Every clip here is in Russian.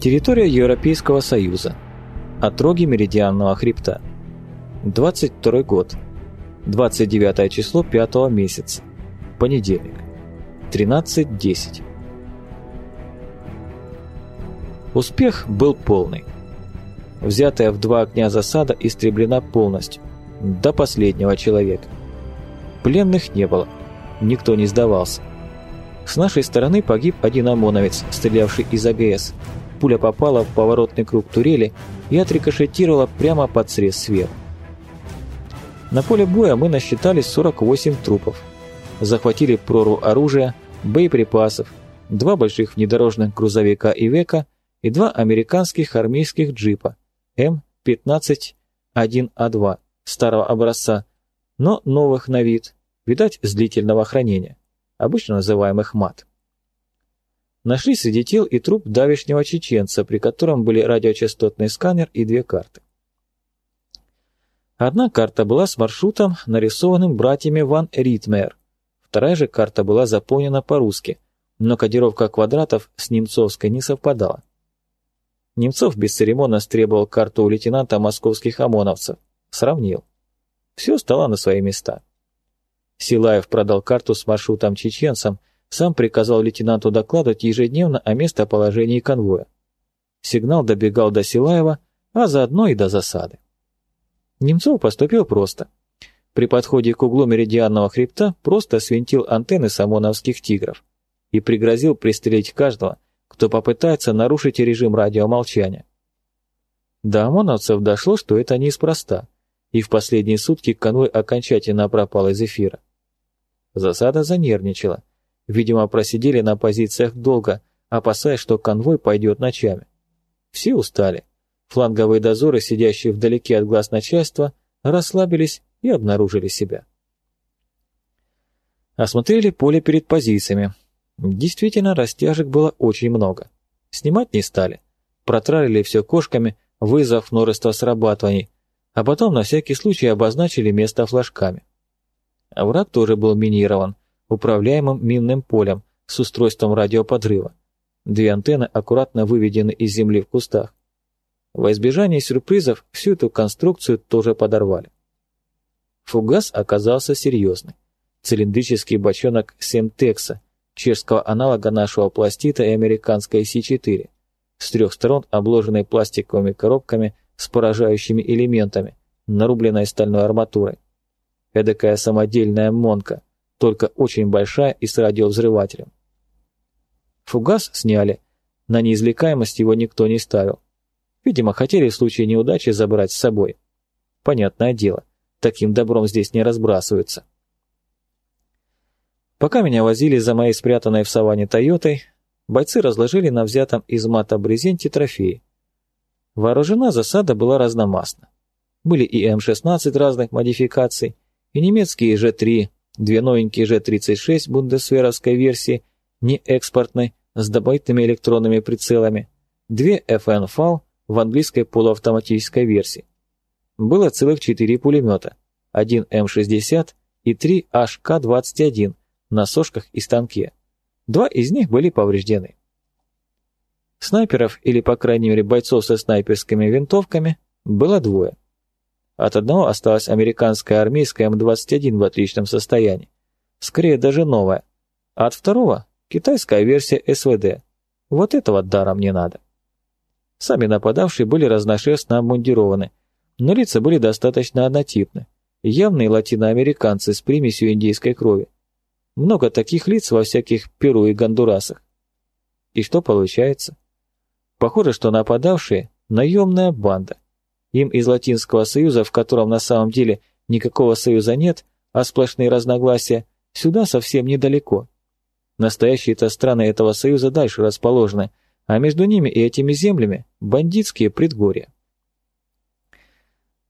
Территория Европейского Союза. Отроги Меридианного хребта. 22 год. 29 число 5 месяца. Понедельник. 13.10. Успех был полный. Взятая в два огня засада истреблена полностью, до последнего человека. Пленных не было, никто не сдавался. С нашей стороны погиб один ОМОНовец, стрелявший из АГС. Пуля попала в поворотный круг турели и отрикошетировала прямо под срез сверху. На поле боя мы насчитали 48 трупов. Захватили прору оружия, боеприпасов, два больших внедорожных грузовика «Ивека» и два американских армейских джипа М-15-1А2 старого образца, но новых на вид, видать, с длительного хранения, обычно называемых МАТ. Нашли среди тел и труп давешнего чеченца, при котором были радиочастотный сканер и две карты. Одна карта была с маршрутом, нарисованным братьями Ван Ритмер. Вторая же карта была заполнена по-русски, но кодировка квадратов с немцовской не совпадала. Немцов бесцеремонно стребовал карту у лейтенанта московских ОМОНовцев. Сравнил. Все стало на свои места. Силаев продал карту с маршрутом чеченцам, сам приказал лейтенанту докладывать ежедневно о местоположении конвоя. Сигнал добегал до Силаева, а заодно и до засады. Немцов поступил просто. При подходе к углу меридианного хребта просто свинтил антенны самоновских тигров и пригрозил пристрелить каждого, кто попытается нарушить режим радиомолчания. До ОМОНовцев дошло, что это неспроста, и в последние сутки конвой окончательно пропал из эфира. Засада занервничала, Видимо, просидели на позициях долго, опасаясь, что конвой пойдет ночами. Все устали. Фланговые дозоры, сидящие вдалеке от глаз начальства, расслабились и обнаружили себя. Осмотрели поле перед позициями. Действительно, растяжек было очень много. Снимать не стали. Протралили все кошками, вызвав множество срабатываний, а потом на всякий случай обозначили место флажками. Враг тоже был минирован, управляемым минным полем с устройством радиоподрыва. Две антенны аккуратно выведены из земли в кустах. Во избежание сюрпризов всю эту конструкцию тоже подорвали. Фугас оказался серьезный. Цилиндрический бочонок Семтекса, чешского аналога нашего пластита и американской С4, с трех сторон обложенный пластиковыми коробками с поражающими элементами, нарубленной стальной арматурой. Эдакая самодельная монка – только очень большая и с радиовзрывателем. Фугас сняли, на неизвлекаемость его никто не ставил. Видимо, хотели в случае неудачи забрать с собой. Понятное дело, таким добром здесь не разбрасываются. Пока меня возили за моей спрятанной в саванне Тойотой, бойцы разложили на взятом из мата брезенте трофеи. Вооружена засада была разномастна. Были и М-16 разных модификаций, и немецкие Ж-3, Две новенькие Ж-36 бундесверовской версии, не экспортной, с добавительными электронными прицелами. Две FN-FAL в английской полуавтоматической версии. Было целых четыре пулемета. Один М-60 и три HK-21 на сошках и станке. Два из них были повреждены. Снайперов, или по крайней мере бойцов со снайперскими винтовками, было двое. От одного осталась американская армейская М-21 в отличном состоянии. Скорее даже новая. А от второго – китайская версия СВД. Вот этого даром не надо. Сами нападавшие были разношерстно обмундированы, но лица были достаточно однотипны. Явные латиноамериканцы с примесью индейской крови. Много таких лиц во всяких Перу и Гондурасах. И что получается? Похоже, что нападавшие – наемная банда. Им из Латинского Союза, в котором на самом деле никакого союза нет, а сплошные разногласия, сюда совсем недалеко. Настоящие-то страны этого союза дальше расположены, а между ними и этими землями бандитские предгорья.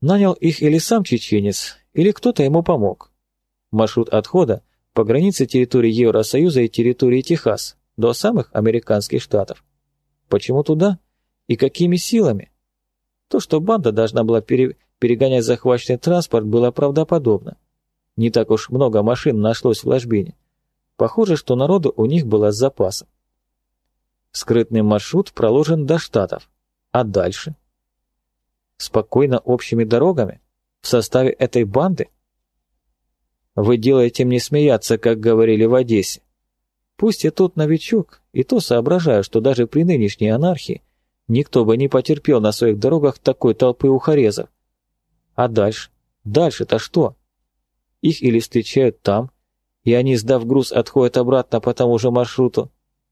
Нанял их или сам чеченец, или кто-то ему помог. Маршрут отхода по границе территории Евросоюза и территории Техас до самых американских штатов. Почему туда? И какими силами? То, что банда должна была пере... перегонять захваченный транспорт, было правдоподобно. Не так уж много машин нашлось в ложбине. Похоже, что народу у них было с запасом. Скрытный маршрут проложен до Штатов. А дальше? Спокойно общими дорогами? В составе этой банды? Вы делаете мне смеяться, как говорили в Одессе. Пусть я тут новичок, и то соображаю, что даже при нынешней анархии никто бы не потерпел на своих дорогах такой толпы ухарезов. А дальше? Дальше-то что? Их или встречают там, и они, сдав груз, отходят обратно по тому же маршруту,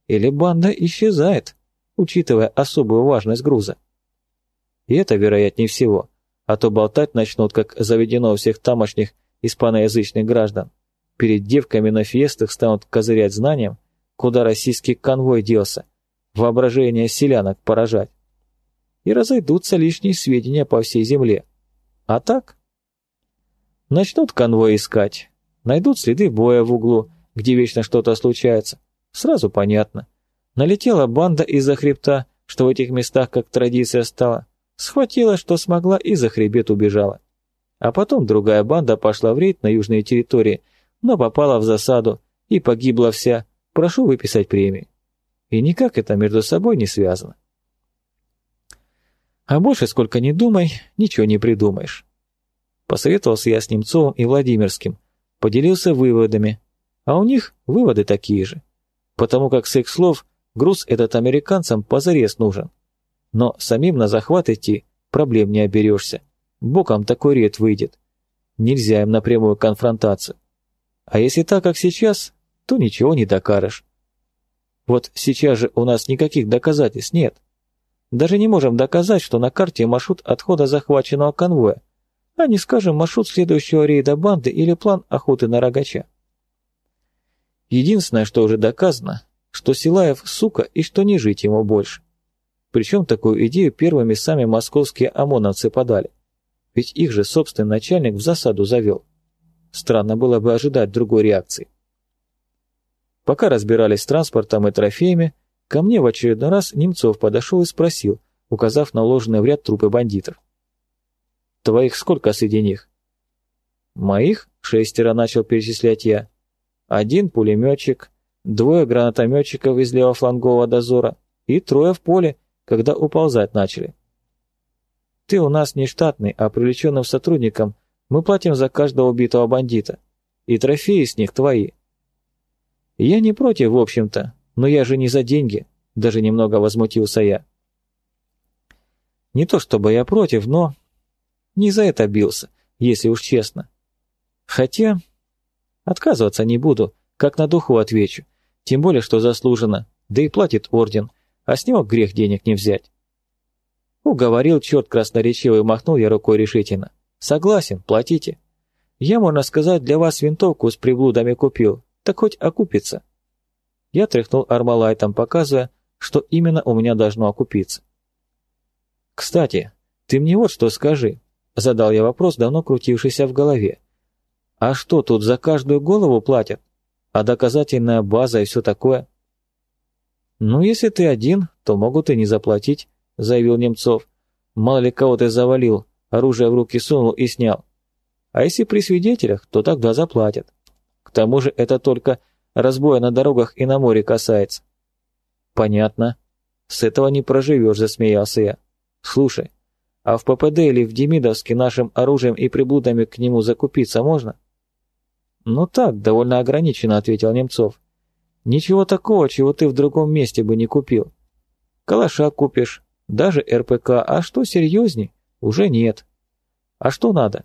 или банда исчезает, учитывая особую важность груза. И это вероятнее всего, а то болтать начнут, как заведено у всех тамошних испаноязычных граждан. Перед девками на фиестах станут козырять знанием, куда российский конвой делся, воображение селянок поражать. И разойдутся лишние сведения по всей земле. А так? Начнут конвой искать, найдут следы боя в углу, где вечно что-то случается. Сразу понятно. Налетела банда из-за хребта, что в этих местах как традиция стала. Схватила, что смогла, и за хребет убежала. А потом другая банда пошла в рейд на южные территории, но попала в засаду и погибла вся. Прошу выписать премию. И никак это между собой не связано. А больше, сколько ни думай, ничего не придумаешь. Посоветовался я с Немцовым и Владимирским, поделился выводами, а у них выводы такие же. Потому как с их слов груз этот американцам позарез нужен. Но самим на захват идти проблем не оберешься. Боком такой ред выйдет. Нельзя им напрямую конфронтацию. А если так, как сейчас, то ничего не докажешь. Вот сейчас же у нас никаких доказательств нет. Даже не можем доказать, что на карте маршрут отхода захваченного конвоя, а не скажем маршрут следующего рейда банды или план охоты на рогача. Единственное, что уже доказано, что Силаев сука и что не жить ему больше. Причем такую идею первыми сами московские ОМОНовцы подали. Ведь их же собственный начальник в засаду завел. Странно было бы ожидать другой реакции. Пока разбирались с транспортом и трофеями, ко мне в очередной раз Немцов подошел и спросил, указав на уложенные в ряд трупы бандитов. «Твоих сколько среди них?» «Моих?» — шестеро начал перечислять я. «Один пулеметчик, двое гранатометчиков из левофлангового дозора и трое в поле, когда уползать начали. Ты у нас не штатный, а привлеченным сотрудником мы платим за каждого убитого бандита. И трофеи с них твои. Я не против, в общем-то, но я же не за деньги, даже немного возмутился я. Не то чтобы я против, но... Не за это бился, если уж честно. Хотя... Отказываться не буду, как на духу отвечу. Тем более, что заслуженно, да и платит орден, а с него грех денег не взять. Уговорил черт красноречивый, махнул я рукой решительно. Согласен, платите. Я, можно сказать, для вас винтовку с приблудами купил, так хоть окупится. Я тряхнул армалайтом, показывая, что именно у меня должно окупиться. Кстати, ты мне вот что скажи, задал я вопрос, давно крутившийся в голове. А что тут за каждую голову платят? А доказательная база и все такое? Ну, если ты один, то могут и не заплатить. — заявил Немцов. «Мало ли кого ты завалил, оружие в руки сунул и снял. А если при свидетелях, то тогда заплатят. Тому же это только разбоя на дорогах и на море касается». «Понятно. С этого не проживешь», — засмеялся я. «Слушай, а в ППД или в Демидовске нашим оружием и приблудами к нему закупиться можно?» «Ну так, довольно ограниченно», — ответил Немцов. «Ничего такого, чего ты в другом месте бы не купил. Калаша купишь, даже РПК, а что серьезней, уже нет. А что надо?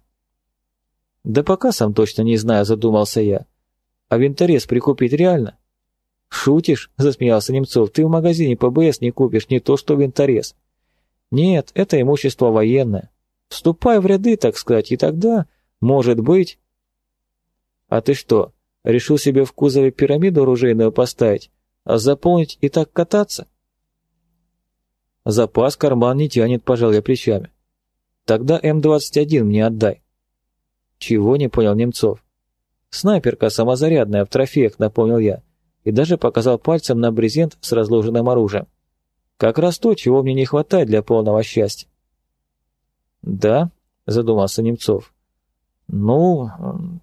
Да пока сам точно не знаю, задумался я. А винторез прикупить реально? Шутишь, засмеялся Немцов, ты в магазине ПБС не купишь, не то что винторез. Нет, это имущество военное. Вступай в ряды, так сказать, и тогда, может быть... А ты что, решил себе в кузове пирамиду оружейную поставить, а заполнить и так кататься? Запас карман не тянет, пожал я плечами. Тогда М-21 мне отдай. Чего не понял Немцов? Снайперка самозарядная в трофеях, напомнил я, и даже показал пальцем на брезент с разложенным оружием. Как раз то, чего мне не хватает для полного счастья. Да, задумался Немцов. Ну,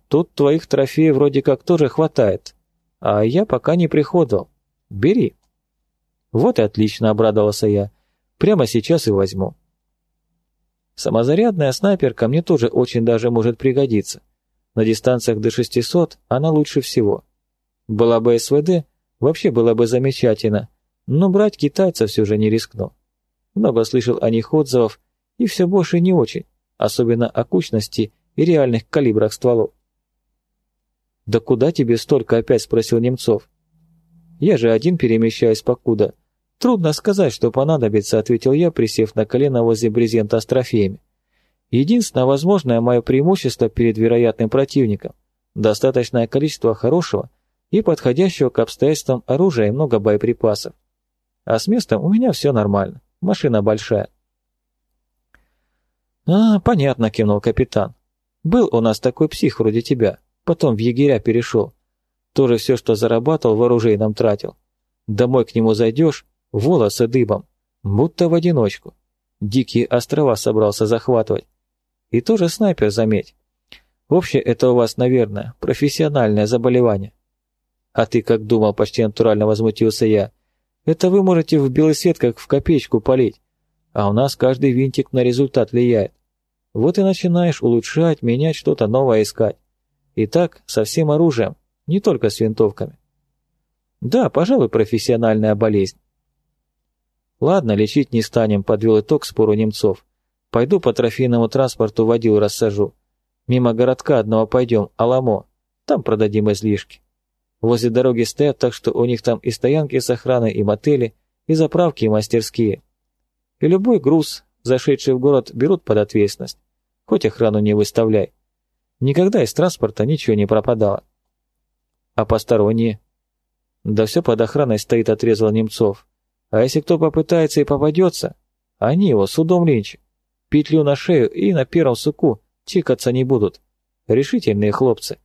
тут твоих трофеев вроде как тоже хватает, а я пока не приходил. Бери. Вот и отлично, обрадовался я. Прямо сейчас и возьму. Самозарядная снайперка мне тоже очень даже может пригодиться. На дистанциях до 600 она лучше всего. Была бы СВД, вообще было бы замечательно, но брать китайца все же не рискну. Много слышал о них отзывов, и все больше не очень, особенно о кучности и реальных калибрах стволов. «Да куда тебе столько опять?» – спросил Немцов. «Я же один перемещаюсь покуда. Трудно сказать, что понадобится», – ответил я, присев на колено возле брезента с трофеями. «Единственное возможное мое преимущество перед вероятным противником – достаточное количество хорошего и подходящего к обстоятельствам оружия и много боеприпасов. А с местом у меня все нормально, машина большая». «А, понятно», – кивнул капитан. «Был у нас такой псих вроде тебя, потом в егеря перешел. Тоже все, что зарабатывал, в оружейном тратил. Домой к нему зайдешь, волосы дыбом, будто в одиночку. Дикие острова собрался захватывать. И тоже снайпер, заметь. Вообще, это у вас, наверное, профессиональное заболевание. А ты как думал, почти натурально возмутился я. Это вы можете в белый свет как в копеечку полить, а у нас каждый винтик на результат влияет. Вот и начинаешь улучшать, менять что-то новое искать. И так со всем оружием, не только с винтовками. Да, пожалуй, профессиональная болезнь. Ладно, лечить не станем, подвел итог спору немцов. Пойду по трофейному транспорту водил рассажу. Мимо городка одного пойдем, Аламо. Там продадим излишки. Возле дороги стоят, так что у них там и стоянки с охраной, и мотели, и заправки, и мастерские. И любой груз, зашедший в город, берут под ответственность. Хоть охрану не выставляй. Никогда из транспорта ничего не пропадало. А посторонние? Да все под охраной стоит, отрезал Немцов. А если кто попытается и попадется, они его судом линч. Петлю на шею и на первом суку тикаться не будут. Решительные хлопцы.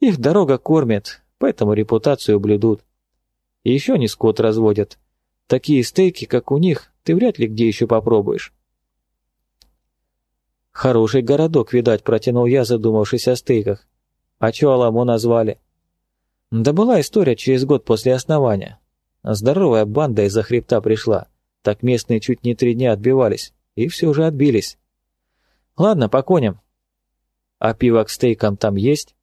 Их дорога кормит, поэтому репутацию блюдут. И еще не скот разводят. Такие стейки, как у них, ты вряд ли где еще попробуешь. «Хороший городок, видать», — протянул я, задумавшись о стейках. «А чё Аламо назвали?» «Да была история через год после основания. Здоровая банда из-за хребта пришла. Так местные чуть не три дня отбивались. И все же отбились. Ладно, по коням. А пиво к стейкам там есть?»